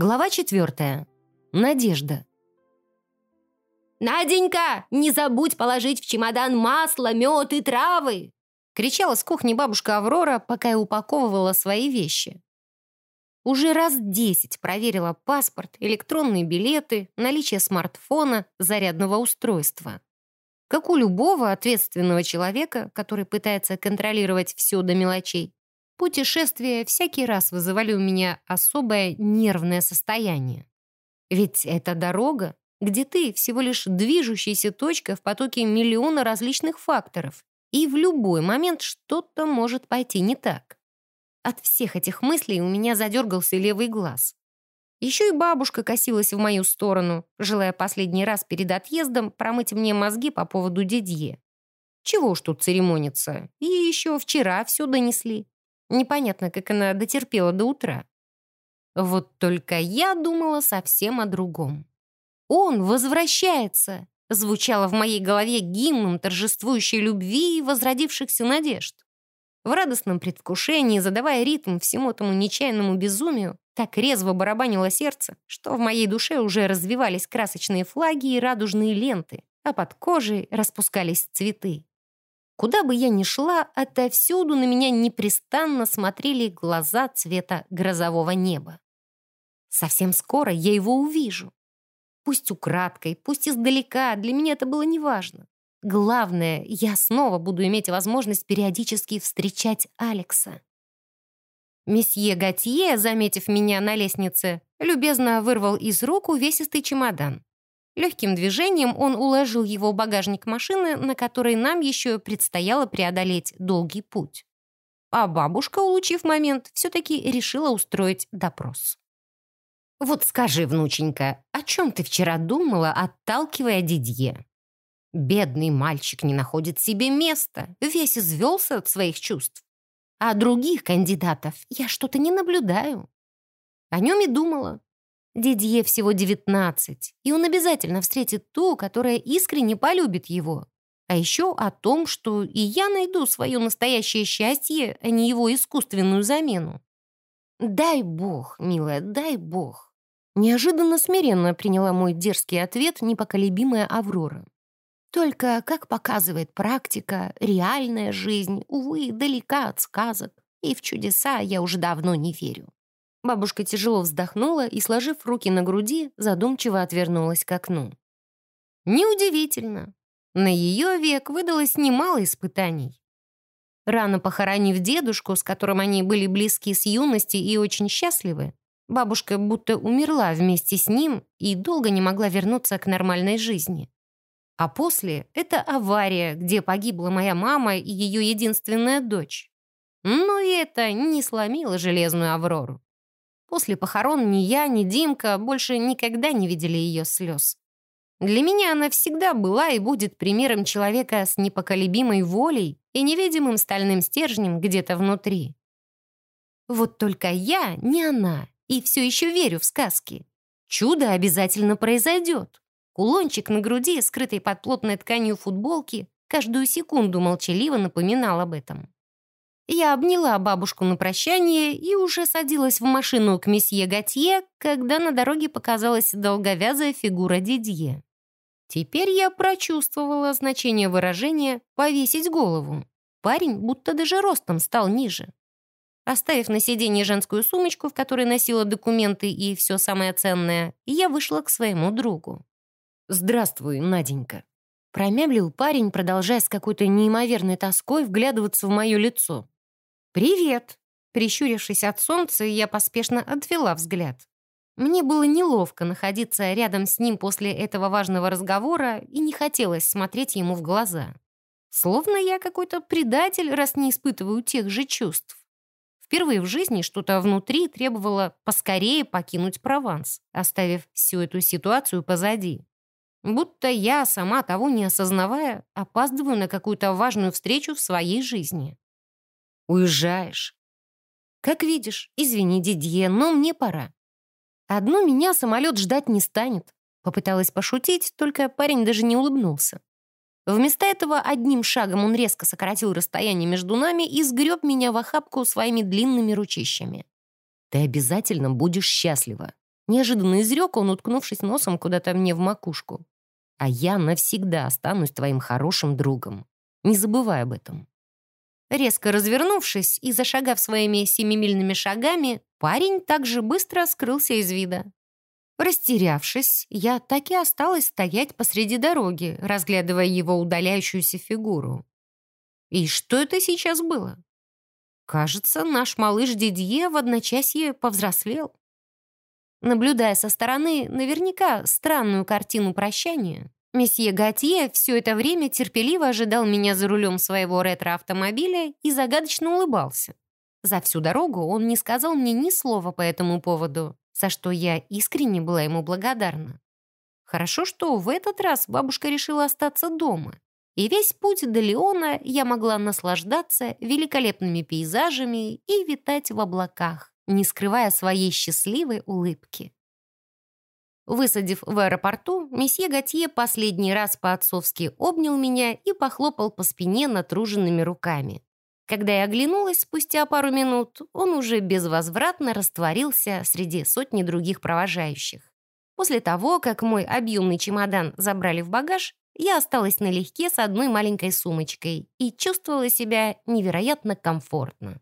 Глава четвертая. Надежда. «Наденька, не забудь положить в чемодан масло, мед и травы!» кричала с кухни бабушка Аврора, пока я упаковывала свои вещи. Уже раз десять проверила паспорт, электронные билеты, наличие смартфона, зарядного устройства. Как у любого ответственного человека, который пытается контролировать все до мелочей, путешествия всякий раз вызывали у меня особое нервное состояние. Ведь это дорога, где ты всего лишь движущаяся точка в потоке миллиона различных факторов, и в любой момент что-то может пойти не так. От всех этих мыслей у меня задергался левый глаз. Еще и бабушка косилась в мою сторону, желая последний раз перед отъездом промыть мне мозги по поводу дедье. Чего уж тут церемониться, и еще вчера все донесли. Непонятно, как она дотерпела до утра. Вот только я думала совсем о другом. «Он возвращается!» звучало в моей голове гимном торжествующей любви и возродившихся надежд. В радостном предвкушении, задавая ритм всему этому нечаянному безумию, так резво барабанило сердце, что в моей душе уже развивались красочные флаги и радужные ленты, а под кожей распускались цветы. Куда бы я ни шла, отовсюду на меня непрестанно смотрели глаза цвета грозового неба. Совсем скоро я его увижу. Пусть украдкой, пусть издалека, для меня это было неважно. Главное, я снова буду иметь возможность периодически встречать Алекса. Месье Готье, заметив меня на лестнице, любезно вырвал из рук увесистый чемодан. Легким движением он уложил его в багажник машины, на которой нам еще предстояло преодолеть долгий путь. А бабушка, улучив момент, все-таки решила устроить допрос. «Вот скажи, внученька, о чем ты вчера думала, отталкивая Дидье?» Бедный мальчик не находит себе места, весь извелся от своих чувств. А других кандидатов я что-то не наблюдаю. О нем и думала. Дидье всего девятнадцать, и он обязательно встретит ту, которая искренне полюбит его. А еще о том, что и я найду свое настоящее счастье, а не его искусственную замену. Дай бог, милая, дай бог. Неожиданно смиренно приняла мой дерзкий ответ непоколебимая Аврора. Только, как показывает практика, реальная жизнь, увы, далека от сказок, и в чудеса я уже давно не верю. Бабушка тяжело вздохнула и, сложив руки на груди, задумчиво отвернулась к окну. Неудивительно. На ее век выдалось немало испытаний. Рано похоронив дедушку, с которым они были близки с юности и очень счастливы, Бабушка будто умерла вместе с ним и долго не могла вернуться к нормальной жизни. А после — это авария, где погибла моя мама и ее единственная дочь. Но и это не сломило железную Аврору. После похорон ни я, ни Димка больше никогда не видели ее слез. Для меня она всегда была и будет примером человека с непоколебимой волей и невидимым стальным стержнем где-то внутри. Вот только я не она и все еще верю в сказки. Чудо обязательно произойдет. Кулончик на груди, скрытый под плотной тканью футболки, каждую секунду молчаливо напоминал об этом. Я обняла бабушку на прощание и уже садилась в машину к месье Готье, когда на дороге показалась долговязая фигура Дидье. Теперь я прочувствовала значение выражения «повесить голову». Парень будто даже ростом стал ниже. Оставив на сиденье женскую сумочку, в которой носила документы и все самое ценное, я вышла к своему другу. «Здравствуй, Наденька», — промямлил парень, продолжая с какой-то неимоверной тоской вглядываться в мое лицо. «Привет!» Прищурившись от солнца, я поспешно отвела взгляд. Мне было неловко находиться рядом с ним после этого важного разговора и не хотелось смотреть ему в глаза. Словно я какой-то предатель, раз не испытываю тех же чувств. Впервые в жизни что-то внутри требовало поскорее покинуть Прованс, оставив всю эту ситуацию позади. Будто я, сама того не осознавая, опаздываю на какую-то важную встречу в своей жизни. Уезжаешь. Как видишь, извини, Дидье, но мне пора. Одну меня самолет ждать не станет. Попыталась пошутить, только парень даже не улыбнулся. Вместо этого одним шагом он резко сократил расстояние между нами и сгреб меня в охапку своими длинными ручищами. «Ты обязательно будешь счастлива. Неожиданно изрек он, уткнувшись носом куда-то мне в макушку. «А я навсегда останусь твоим хорошим другом. Не забывай об этом». Резко развернувшись и зашагав своими семимильными шагами, парень также быстро скрылся из вида. Растерявшись, я так и осталась стоять посреди дороги, разглядывая его удаляющуюся фигуру. И что это сейчас было? Кажется, наш малыш Дидье в одночасье повзрослел. Наблюдая со стороны наверняка странную картину прощания, месье Готье все это время терпеливо ожидал меня за рулем своего ретро-автомобиля и загадочно улыбался. За всю дорогу он не сказал мне ни слова по этому поводу, за что я искренне была ему благодарна. Хорошо, что в этот раз бабушка решила остаться дома. И весь путь до Леона я могла наслаждаться великолепными пейзажами и витать в облаках, не скрывая своей счастливой улыбки. Высадив в аэропорту, месье Готье последний раз по-отцовски обнял меня и похлопал по спине натруженными руками. Когда я оглянулась спустя пару минут, он уже безвозвратно растворился среди сотни других провожающих. После того, как мой объемный чемодан забрали в багаж, я осталась налегке с одной маленькой сумочкой и чувствовала себя невероятно комфортно.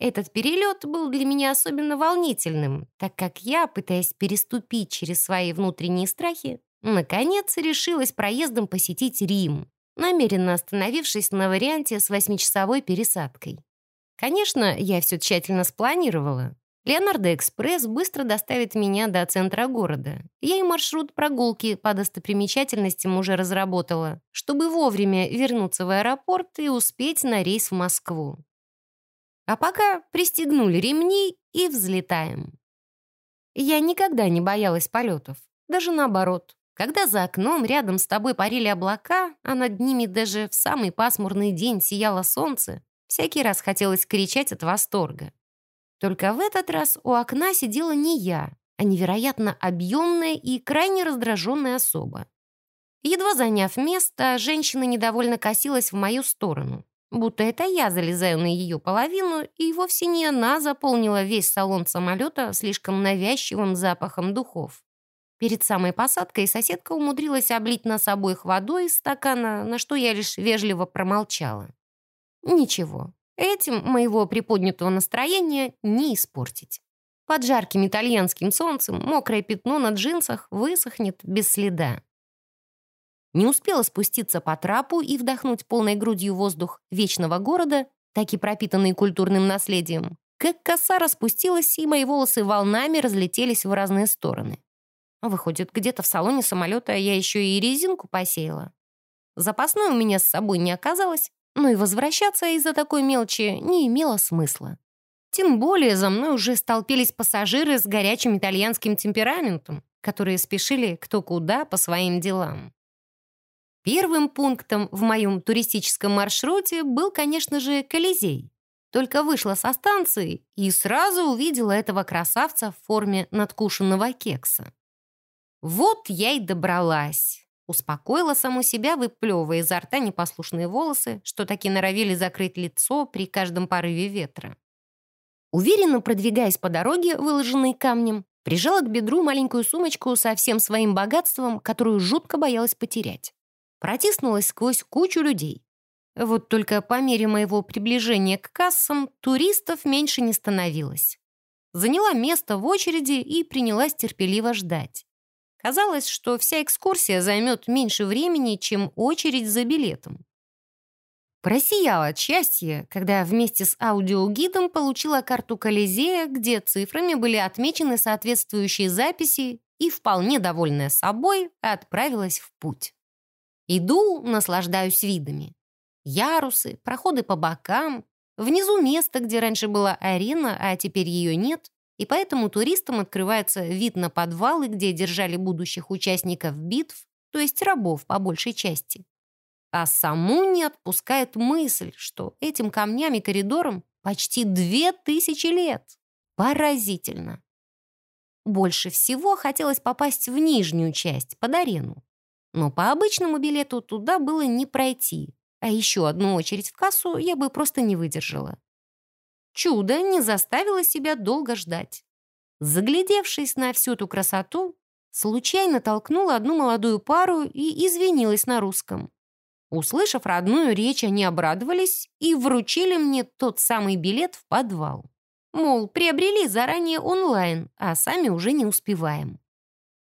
Этот перелет был для меня особенно волнительным, так как я, пытаясь переступить через свои внутренние страхи, наконец решилась проездом посетить Рим, намеренно остановившись на варианте с восьмичасовой пересадкой. Конечно, я все тщательно спланировала. Леонардо-экспресс быстро доставит меня до центра города. Я и маршрут прогулки по достопримечательностям уже разработала, чтобы вовремя вернуться в аэропорт и успеть на рейс в Москву. А пока пристегнули ремни и взлетаем. Я никогда не боялась полетов. Даже наоборот. Когда за окном рядом с тобой парили облака, а над ними даже в самый пасмурный день сияло солнце, всякий раз хотелось кричать от восторга. Только в этот раз у окна сидела не я, а невероятно объемная и крайне раздраженная особа. Едва заняв место, женщина недовольно косилась в мою сторону будто это я залезаю на ее половину, и вовсе не она заполнила весь салон самолета слишком навязчивым запахом духов. Перед самой посадкой соседка умудрилась облить нас обоих водой из стакана, на что я лишь вежливо промолчала. Ничего, этим моего приподнятого настроения не испортить. Под жарким итальянским солнцем мокрое пятно на джинсах высохнет без следа. Не успела спуститься по трапу и вдохнуть полной грудью воздух вечного города, так и пропитанный культурным наследием, как коса распустилась, и мои волосы волнами разлетелись в разные стороны. Выходит, где-то в салоне самолета я еще и резинку посеяла. Запасной у меня с собой не оказалось, но и возвращаться из-за такой мелочи не имело смысла. Тем более за мной уже столпились пассажиры с горячим итальянским темпераментом, которые спешили кто куда по своим делам. Первым пунктом в моем туристическом маршруте был, конечно же, Колизей. Только вышла со станции и сразу увидела этого красавца в форме надкушенного кекса. Вот я и добралась. Успокоила саму себя, выплевывая изо рта непослушные волосы, что таки норовили закрыть лицо при каждом порыве ветра. Уверенно продвигаясь по дороге, выложенной камнем, прижала к бедру маленькую сумочку со всем своим богатством, которую жутко боялась потерять протиснулась сквозь кучу людей. Вот только по мере моего приближения к кассам туристов меньше не становилось. Заняла место в очереди и принялась терпеливо ждать. Казалось, что вся экскурсия займет меньше времени, чем очередь за билетом. Просияла от счастья, когда вместе с аудиогидом получила карту Колизея, где цифрами были отмечены соответствующие записи и, вполне довольная собой, отправилась в путь. Иду, наслаждаюсь видами. Ярусы, проходы по бокам. Внизу место, где раньше была арена, а теперь ее нет, и поэтому туристам открывается вид на подвалы, где держали будущих участников битв, то есть рабов по большей части. А саму не отпускает мысль, что этим камням и коридорам почти две тысячи лет. Поразительно. Больше всего хотелось попасть в нижнюю часть, под арену. Но по обычному билету туда было не пройти, а еще одну очередь в кассу я бы просто не выдержала. Чудо не заставило себя долго ждать. заглядевшись на всю эту красоту, случайно толкнула одну молодую пару и извинилась на русском. Услышав родную речь, они обрадовались и вручили мне тот самый билет в подвал. Мол, приобрели заранее онлайн, а сами уже не успеваем.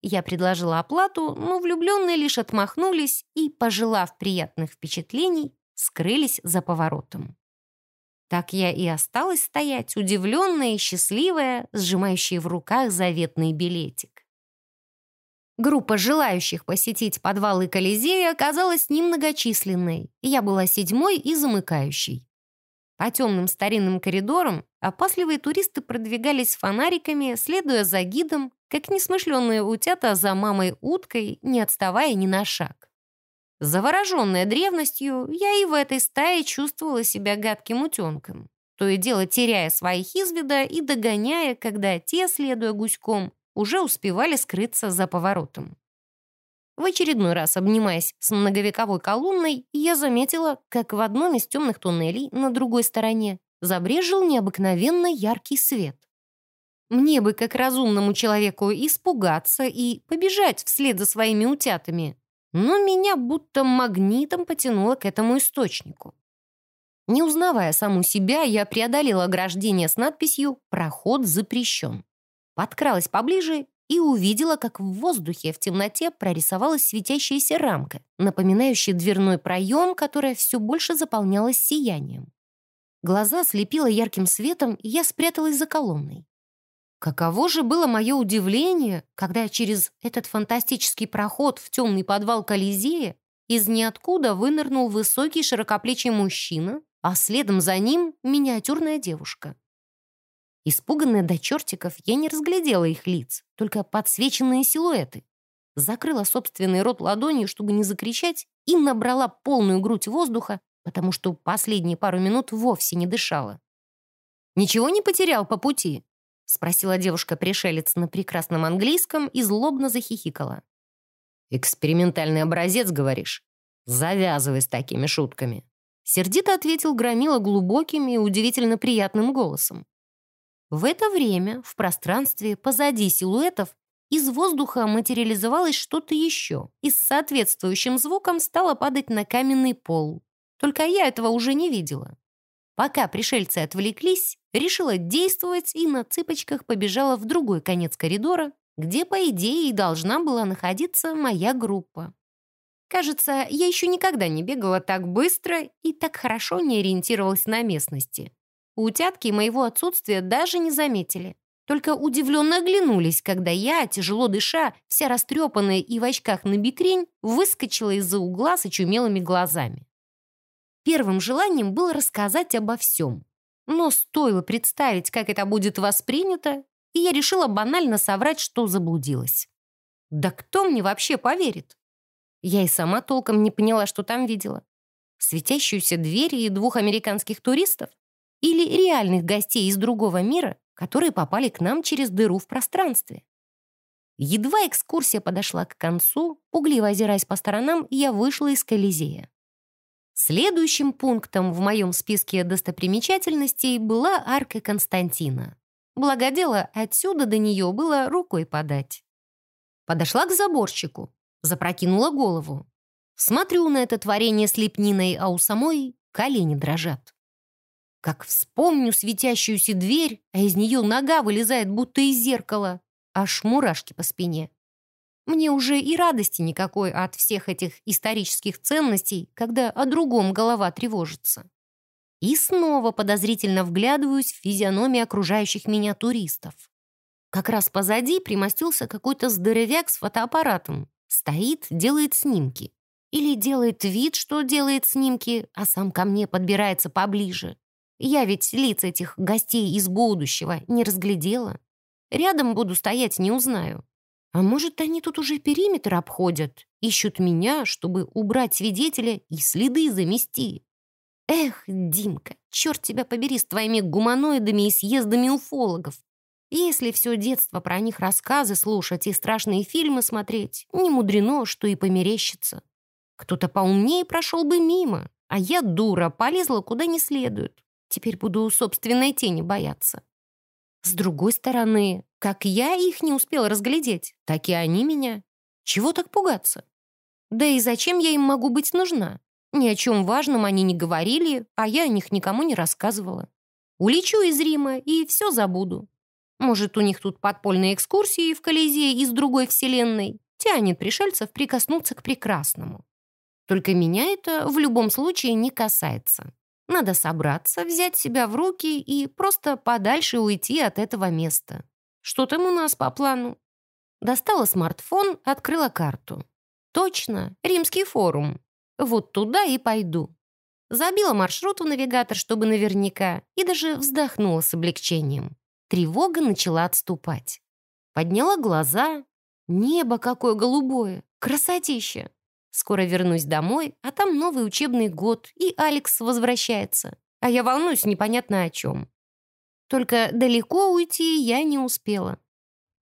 Я предложила оплату, но влюбленные лишь отмахнулись и, пожелав приятных впечатлений, скрылись за поворотом. Так я и осталась стоять, удивленная и счастливая, сжимающая в руках заветный билетик. Группа желающих посетить подвалы Колизея оказалась немногочисленной, и я была седьмой и замыкающей. По темным старинным коридорам опасливые туристы продвигались фонариками, следуя за гидом, как несмышленные утята за мамой-уткой, не отставая ни на шаг. Завороженная древностью, я и в этой стае чувствовала себя гадким утенком, то и дело теряя своих из вида и догоняя, когда те, следуя гуськом, уже успевали скрыться за поворотом. В очередной раз, обнимаясь с многовековой колонной, я заметила, как в одном из темных туннелей на другой стороне забрежил необыкновенно яркий свет. Мне бы, как разумному человеку, испугаться и побежать вслед за своими утятами, но меня будто магнитом потянуло к этому источнику. Не узнавая саму себя, я преодолела ограждение с надписью «Проход запрещен». Подкралась поближе и увидела, как в воздухе в темноте прорисовалась светящаяся рамка, напоминающая дверной проем, которая все больше заполнялась сиянием. Глаза слепило ярким светом, и я спряталась за колонной. Каково же было мое удивление, когда через этот фантастический проход в темный подвал Колизея из ниоткуда вынырнул высокий широкоплечий мужчина, а следом за ним миниатюрная девушка. Испуганная до чертиков, я не разглядела их лиц, только подсвеченные силуэты. Закрыла собственный рот ладонью, чтобы не закричать, и набрала полную грудь воздуха, потому что последние пару минут вовсе не дышала. «Ничего не потерял по пути?» — спросила девушка-пришелец на прекрасном английском и злобно захихикала. «Экспериментальный образец, говоришь? Завязывай с такими шутками!» Сердито ответил Громила глубоким и удивительно приятным голосом. В это время в пространстве позади силуэтов из воздуха материализовалось что-то еще и с соответствующим звуком стало падать на каменный пол. Только я этого уже не видела. Пока пришельцы отвлеклись, решила действовать и на цыпочках побежала в другой конец коридора, где, по идее, и должна была находиться моя группа. Кажется, я еще никогда не бегала так быстро и так хорошо не ориентировалась на местности. Утятки моего отсутствия даже не заметили. Только удивленно оглянулись, когда я, тяжело дыша, вся растрепанная и в очках на бикрень, выскочила из-за угла с очумелыми глазами. Первым желанием было рассказать обо всем. Но стоило представить, как это будет воспринято, и я решила банально соврать, что заблудилась. Да кто мне вообще поверит? Я и сама толком не поняла, что там видела. Светящуюся дверь и двух американских туристов? Или реальных гостей из другого мира, которые попали к нам через дыру в пространстве. Едва экскурсия подошла к концу, пугливо озираясь по сторонам, я вышла из Колизея. Следующим пунктом в моем списке достопримечательностей была арка Константина. Благо дело, отсюда до нее было рукой подать. Подошла к заборчику, запрокинула голову. Смотрю на это творение с лепниной, а у самой колени дрожат. Как вспомню светящуюся дверь, а из нее нога вылезает, будто из зеркала. Аж мурашки по спине. Мне уже и радости никакой от всех этих исторических ценностей, когда о другом голова тревожится. И снова подозрительно вглядываюсь в физиономии окружающих меня туристов. Как раз позади примостился какой-то здоровяк с фотоаппаратом. Стоит, делает снимки. Или делает вид, что делает снимки, а сам ко мне подбирается поближе. Я ведь лиц этих гостей из будущего не разглядела. Рядом буду стоять, не узнаю. А может, они тут уже периметр обходят, ищут меня, чтобы убрать свидетеля и следы замести. Эх, Димка, черт тебя побери с твоими гуманоидами и съездами уфологов. Если все детство про них рассказы слушать и страшные фильмы смотреть, не мудрено, что и померещится. Кто-то поумнее прошел бы мимо, а я, дура, полезла куда не следует. Теперь буду собственной тени бояться. С другой стороны, Как я их не успел разглядеть, так и они меня. Чего так пугаться? Да и зачем я им могу быть нужна? Ни о чем важном они не говорили, а я о них никому не рассказывала. Улечу из Рима и все забуду. Может, у них тут подпольные экскурсии в Колизее из другой вселенной? Тянет пришельцев прикоснуться к прекрасному. Только меня это в любом случае не касается. Надо собраться, взять себя в руки и просто подальше уйти от этого места. Что там у нас по плану? Достала смартфон, открыла карту. Точно, римский форум. Вот туда и пойду. Забила маршрут в навигатор, чтобы наверняка, и даже вздохнула с облегчением. Тревога начала отступать. Подняла глаза. Небо какое голубое! Красотища! Скоро вернусь домой, а там новый учебный год, и Алекс возвращается. А я волнуюсь непонятно о чем. Только далеко уйти я не успела.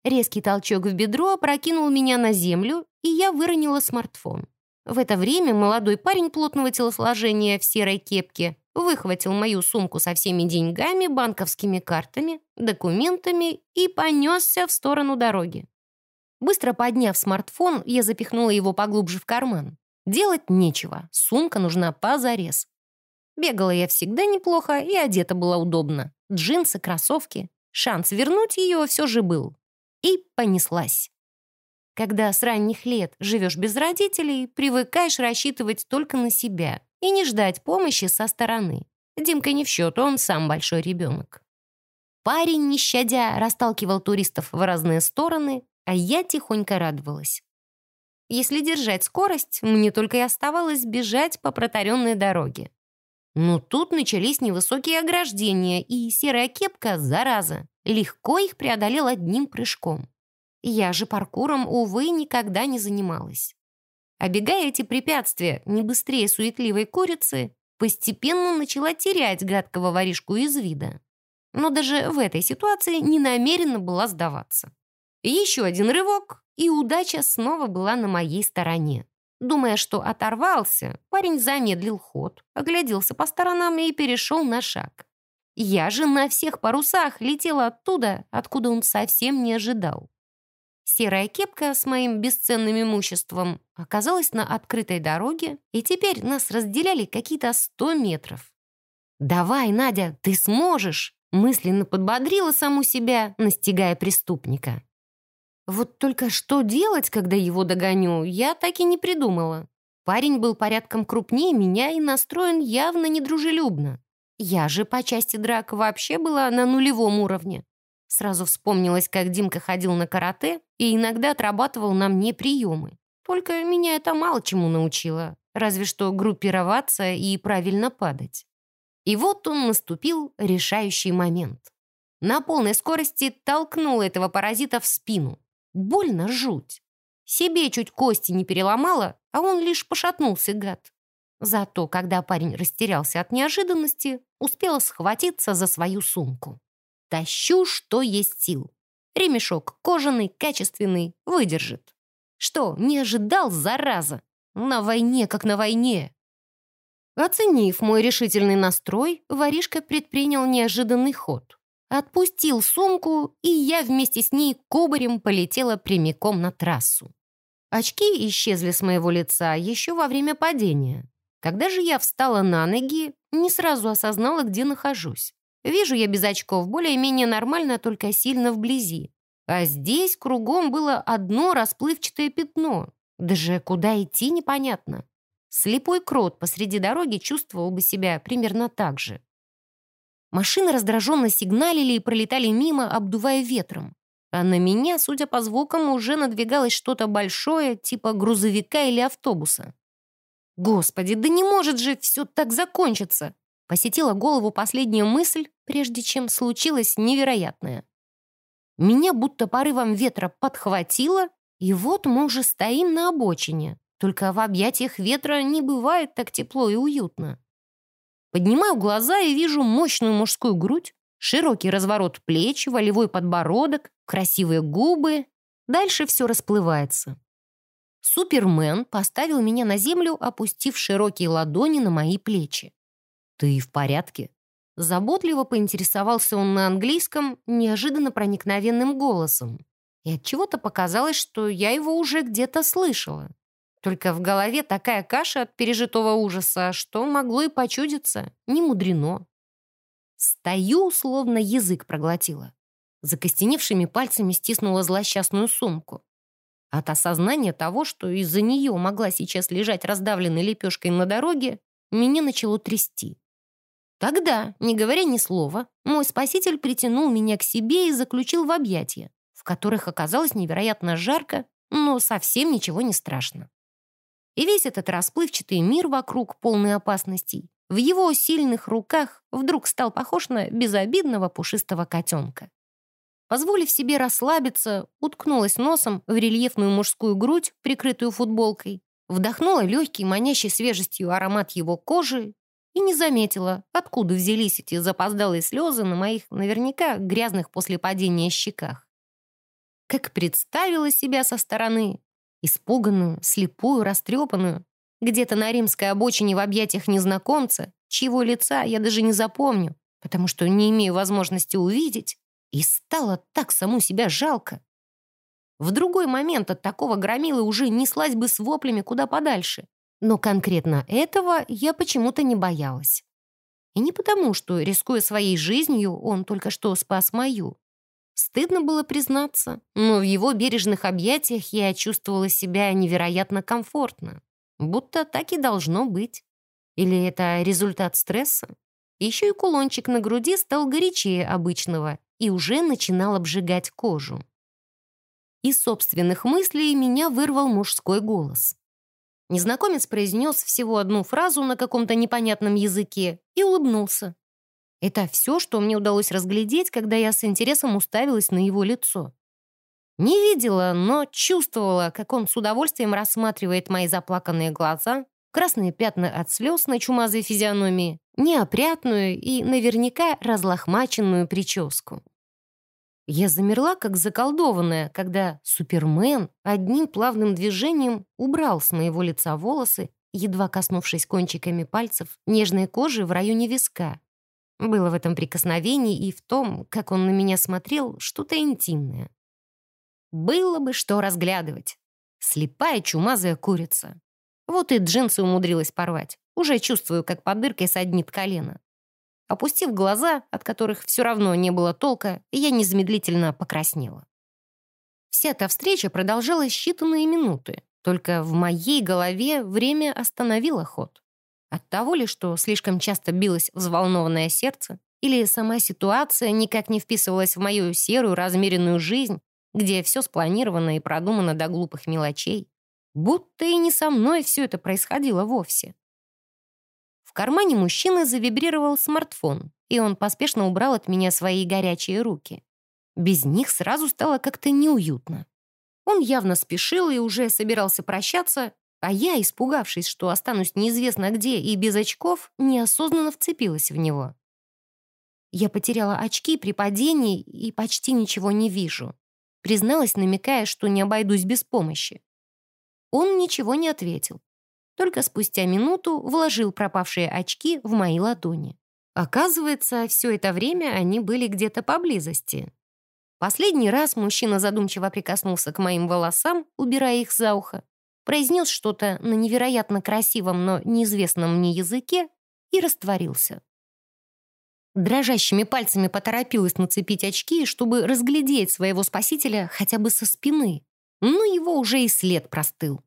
Резкий толчок в бедро опрокинул меня на землю, и я выронила смартфон. В это время молодой парень плотного телосложения в серой кепке выхватил мою сумку со всеми деньгами, банковскими картами, документами и понесся в сторону дороги. Быстро подняв смартфон, я запихнула его поглубже в карман. Делать нечего, сумка нужна позарез. Бегала я всегда неплохо и одета была удобно. Джинсы, кроссовки. Шанс вернуть ее все же был. И понеслась. Когда с ранних лет живешь без родителей, привыкаешь рассчитывать только на себя и не ждать помощи со стороны. Димка не в счет, он сам большой ребенок. Парень, не щадя, расталкивал туристов в разные стороны, а я тихонько радовалась. Если держать скорость, мне только и оставалось бежать по протаренной дороге. Но тут начались невысокие ограждения, и серая кепка, зараза, легко их преодолел одним прыжком. Я же паркуром, увы, никогда не занималась. Обегая эти препятствия не быстрее суетливой курицы, постепенно начала терять гадкого воришку из вида. Но даже в этой ситуации не намерена была сдаваться. Еще один рывок, и удача снова была на моей стороне. Думая, что оторвался, парень замедлил ход, огляделся по сторонам и перешел на шаг. Я же на всех парусах летела оттуда, откуда он совсем не ожидал. Серая кепка с моим бесценным имуществом оказалась на открытой дороге, и теперь нас разделяли какие-то сто метров. «Давай, Надя, ты сможешь!» мысленно подбодрила саму себя, настигая преступника. Вот только что делать, когда его догоню, я так и не придумала. Парень был порядком крупнее меня и настроен явно недружелюбно. Я же по части драк вообще была на нулевом уровне. Сразу вспомнилось, как Димка ходил на карате и иногда отрабатывал на мне приемы. Только меня это мало чему научило, разве что группироваться и правильно падать. И вот он наступил решающий момент. На полной скорости толкнул этого паразита в спину. Больно жуть. Себе чуть кости не переломала, а он лишь пошатнулся, гад. Зато, когда парень растерялся от неожиданности, успела схватиться за свою сумку. Тащу, что есть сил. Ремешок кожаный, качественный, выдержит. Что, не ожидал, зараза? На войне, как на войне. Оценив мой решительный настрой, воришка предпринял неожиданный ход. Отпустил сумку, и я вместе с ней кубарем полетела прямиком на трассу. Очки исчезли с моего лица еще во время падения. Когда же я встала на ноги, не сразу осознала, где нахожусь. Вижу я без очков более-менее нормально, только сильно вблизи. А здесь кругом было одно расплывчатое пятно. Даже куда идти непонятно. Слепой крот посреди дороги чувствовал бы себя примерно так же. Машины раздраженно сигналили и пролетали мимо, обдувая ветром. А на меня, судя по звукам, уже надвигалось что-то большое, типа грузовика или автобуса. Господи, да не может же все так закончиться! Посетила голову последняя мысль, прежде чем случилось невероятное. Меня будто порывом ветра подхватило, и вот мы уже стоим на обочине. Только в объятиях ветра не бывает так тепло и уютно. Поднимаю глаза и вижу мощную мужскую грудь, широкий разворот плеч, волевой подбородок, красивые губы. Дальше все расплывается. Супермен поставил меня на землю, опустив широкие ладони на мои плечи. «Ты в порядке?» Заботливо поинтересовался он на английском неожиданно проникновенным голосом. И от чего то показалось, что я его уже где-то слышала. Только в голове такая каша от пережитого ужаса, что могло и почудиться. Не мудрено. Стою, словно язык проглотила. Закостеневшими пальцами стиснула злосчастную сумку. От осознания того, что из-за нее могла сейчас лежать раздавленной лепешкой на дороге, меня начало трясти. Тогда, не говоря ни слова, мой спаситель притянул меня к себе и заключил в объятия, в которых оказалось невероятно жарко, но совсем ничего не страшно. И весь этот расплывчатый мир вокруг, полный опасностей, в его сильных руках вдруг стал похож на безобидного пушистого котенка. Позволив себе расслабиться, уткнулась носом в рельефную мужскую грудь, прикрытую футболкой, вдохнула легкий, манящий свежестью аромат его кожи и не заметила, откуда взялись эти запоздалые слезы на моих наверняка грязных после падения щеках. Как представила себя со стороны, испуганную, слепую, растрепанную, где-то на римской обочине в объятиях незнакомца, чьего лица я даже не запомню, потому что не имею возможности увидеть, и стало так саму себя жалко. В другой момент от такого громилы уже неслась бы с воплями куда подальше, но конкретно этого я почему-то не боялась. И не потому, что, рискуя своей жизнью, он только что спас мою. Стыдно было признаться, но в его бережных объятиях я чувствовала себя невероятно комфортно. Будто так и должно быть. Или это результат стресса? Еще и кулончик на груди стал горячее обычного и уже начинал обжигать кожу. Из собственных мыслей меня вырвал мужской голос. Незнакомец произнес всего одну фразу на каком-то непонятном языке и улыбнулся. Это все, что мне удалось разглядеть, когда я с интересом уставилась на его лицо. Не видела, но чувствовала, как он с удовольствием рассматривает мои заплаканные глаза, красные пятна от слез на чумазой физиономии, неопрятную и наверняка разлохмаченную прическу. Я замерла, как заколдованная, когда Супермен одним плавным движением убрал с моего лица волосы, едва коснувшись кончиками пальцев нежной кожи в районе виска. Было в этом прикосновении и в том, как он на меня смотрел, что-то интимное. Было бы что разглядывать. Слепая чумазая курица. Вот и джинсы умудрилась порвать. Уже чувствую, как под дыркой саднит колено. Опустив глаза, от которых все равно не было толка, я незамедлительно покраснела. Вся эта встреча продолжалась считанные минуты, только в моей голове время остановило ход. От того ли, что слишком часто билось взволнованное сердце, или сама ситуация никак не вписывалась в мою серую, размеренную жизнь, где все спланировано и продумано до глупых мелочей. Будто и не со мной все это происходило вовсе. В кармане мужчины завибрировал смартфон, и он поспешно убрал от меня свои горячие руки. Без них сразу стало как-то неуютно. Он явно спешил и уже собирался прощаться, а я, испугавшись, что останусь неизвестно где и без очков, неосознанно вцепилась в него. Я потеряла очки при падении и почти ничего не вижу. Призналась, намекая, что не обойдусь без помощи. Он ничего не ответил, только спустя минуту вложил пропавшие очки в мои ладони. Оказывается, все это время они были где-то поблизости. Последний раз мужчина задумчиво прикоснулся к моим волосам, убирая их за ухо, произнес что-то на невероятно красивом, но неизвестном мне языке и растворился. Дрожащими пальцами поторопилась нацепить очки, чтобы разглядеть своего спасителя хотя бы со спины, но его уже и след простыл.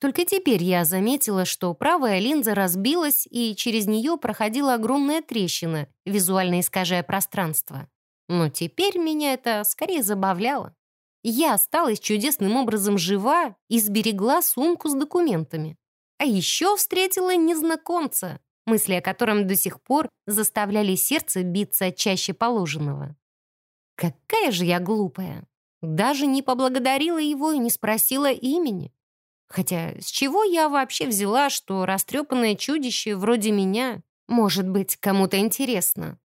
Только теперь я заметила, что правая линза разбилась, и через нее проходила огромная трещина, визуально искажая пространство. Но теперь меня это скорее забавляло. Я осталась чудесным образом жива и сберегла сумку с документами. А еще встретила незнакомца, мысли о котором до сих пор заставляли сердце биться чаще положенного. Какая же я глупая! Даже не поблагодарила его и не спросила имени. Хотя с чего я вообще взяла, что растрепанное чудище вроде меня может быть кому-то интересно?